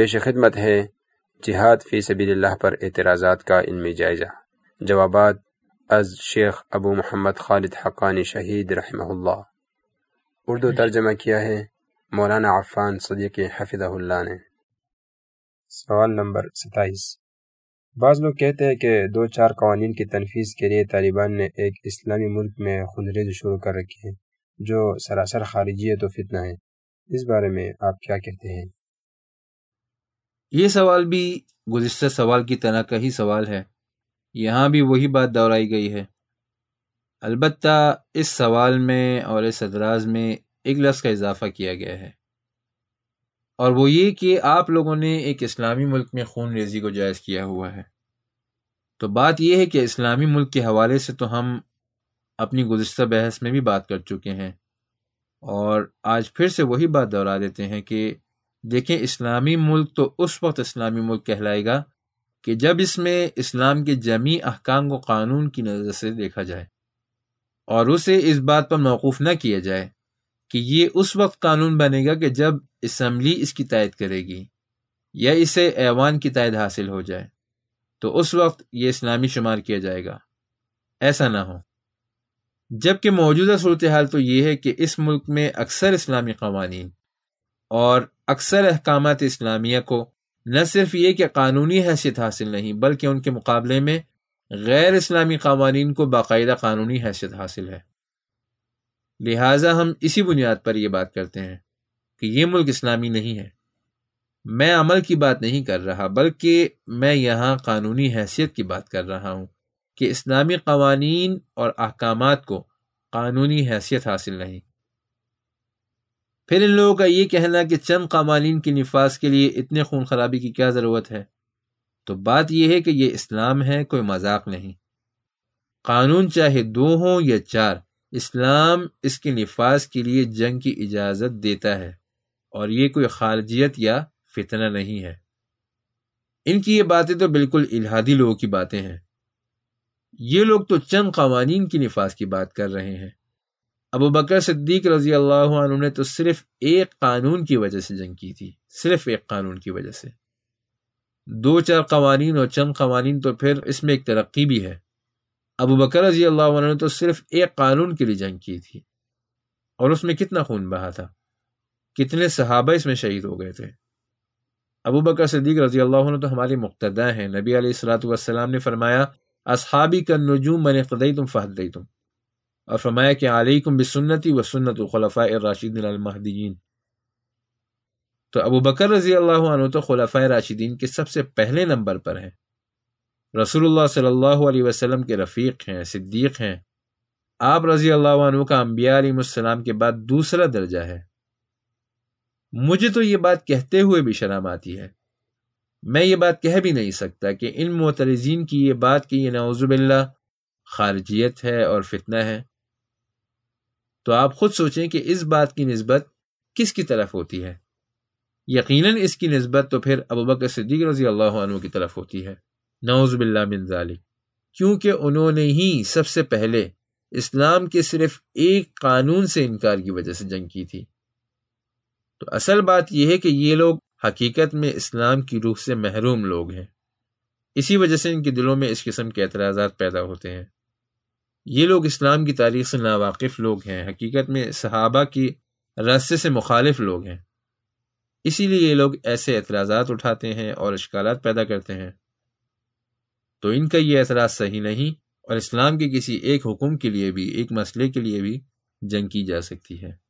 پیش خدمت ہے جہاد فی سبیل اللہ پر اعتراضات کا علمی جائزہ۔ جوابات از شیخ ابو محمد خالد حقانی شہید رحمہ اللہ۔ اردو ترجمہ کیا ہے۔ مولانا عفان صدیق حفظہ اللہ نے۔ سوال نمبر ستائیس۔ بعض لوگ کہتے ہیں کہ دو چار قوانین کی تنفیذ کے لیے طالبان نے ایک اسلامی ملک میں خنریز شروع کر رکھی ہے، جو سراسر خارجی ہے تو فتنہ ہے۔ اس بارے میں آپ کیا کہتے ہیں؟ یہ سوال بھی گزشتہ سوال کی طرح کا ہی سوال ہے۔ یہاں بھی وہی بات دہرائی گئی ہے۔ البتہ اس سوال میں اور اس ادراز میں ایک لفظ کا اضافہ کیا گیا ہے۔ اور وہ یہ کہ آپ لوگوں نے ایک اسلامی ملک میں خون ریزی کو جائز کیا ہوا ہے۔ تو بات یہ ہے کہ اسلامی ملک کے حوالے سے تو ہم اپنی گزشتہ بحث میں بھی بات کر چکے ہیں۔ اور آج پھر سے وہی بات دہرا دیتے ہیں کہ دیکھیں اسلامی ملک تو اس وقت اسلامی ملک کہلائے گا کہ جب اس میں اسلام کے جمی احکام کو قانون کی نظر سے دیکھا جائے اور اسے اس بات پر موقوف نہ کیا جائے کہ یہ اس وقت قانون بنے گا کہ جب اسمبلی اس کی تائید کرے گی یا اسے ایوان کی تائید حاصل ہو جائے تو اس وقت یہ اسلامی شمار کیا جائے گا۔ ایسا نہ ہو۔ جبکہ موجودہ صورتحال تو یہ ہے کہ اس ملک میں اکثر اسلامی قوانین اور اکثر احکامات اسلامیہ کو نہ صرف یہ کہ قانونی حیثیت حاصل نہیں، بلکہ ان کے مقابلے میں غیر اسلامی قوانین کو باقاعدہ قانونی حیثیت حاصل ہے۔ لہٰذا ہم اسی بنیاد پر یہ بات کرتے ہیں کہ یہ ملک اسلامی نہیں ہے۔ میں عمل کی بات نہیں کر رہا، بلکہ میں یہاں قانونی حیثیت کی بات کر رہا ہوں کہ اسلامی قوانین اور احکامات کو قانونی حیثیت حاصل نہیں۔ پھر ان لوگوں کا یہ کہنا کہ چند قوانین کے نفاذ کے لیے اتنے خون خرابی کی کیا ضرورت ہے؟ تو بات یہ ہے کہ یہ اسلام ہے، کوئی مذاق نہیں۔ قانون چاہے دو ہوں یا چار، اسلام اس کے نفاذ کے لیے جنگ کی اجازت دیتا ہے، اور یہ کوئی خارجیت یا فتنہ نہیں ہے۔ ان کی یہ باتیں تو بالکل الہادی لوگوں کی باتیں ہیں۔ یہ لوگ تو چند قوانین کی نفاذ کی بات کر رہے ہیں۔ ابو بکر صدیق رضی اللہ عنہ نے تو صرف ایک قانون کی وجہ سے جنگ کی تھی، صرف ایک قانون کی وجہ سے۔ دو چار قوانین اور چند قوانین تو پھر اس میں ایک ترقی بھی ہے۔ ابو بکر رضی اللہ عنہ نے تو صرف ایک قانون کے لیے جنگ کی تھی۔ اور اس میں کتنا خون بہا تھا؟ کتنے صحابہ اس میں شہید ہو گئے تھے؟ ابو بکر صدیق رضی اللہ عنہ تو ہماری مقتدا ہیں۔ نبی علیہ السلاۃ والسلام نے فرمایا، اصحابی کا نجوم من قدئی تم فہد تم اور فرمایا کہ علیکم بسنتی و سنت الخلفاء الراشدین المہدیین۔ تو ابو بکر رضی اللہ عنہ تو خلفۂ راشدین کے سب سے پہلے نمبر پر ہیں۔ رسول اللہ صلی اللہ علیہ وسلم کے رفیق ہیں، صدیق ہیں۔ آپ رضی اللہ عنہ کا انبیاء علیہ السلام کے بعد دوسرا درجہ ہے۔ مجھے تو یہ بات کہتے ہوئے بھی شرم آتی ہے۔ میں یہ بات کہہ بھی نہیں سکتا کہ ان معترزین کی یہ بات کہ یہ نعوذ باللہ خارجیت ہے اور فتنہ ہے۔ تو آپ خود سوچیں کہ اس بات کی نسبت کس کی طرف ہوتی ہے؟ یقیناً اس کی نسبت تو پھر ابو بکر صدیق رضی اللہ عنہ کی طرف ہوتی ہے۔ نعوذ باللہ من ذالک۔ کیونکہ انہوں نے ہی سب سے پہلے اسلام کے صرف ایک قانون سے انکار کی وجہ سے جنگ کی تھی۔ تو اصل بات یہ ہے کہ یہ لوگ حقیقت میں اسلام کی روح سے محروم لوگ ہیں۔ اسی وجہ سے ان کے دلوں میں اس قسم کے اعتراضات پیدا ہوتے ہیں۔ یہ لوگ اسلام کی تاریخ سے ناواقف لوگ ہیں، حقیقت میں صحابہ کی راستے سے مخالف لوگ ہیں۔ اسی لیے یہ لوگ ایسے اعتراضات اٹھاتے ہیں اور اشکالات پیدا کرتے ہیں۔ تو ان کا یہ اعتراض صحیح نہیں اور اسلام کے کسی ایک حکم کے لیے بھی، ایک مسئلے کے لیے بھی جنگ کی جا سکتی ہے۔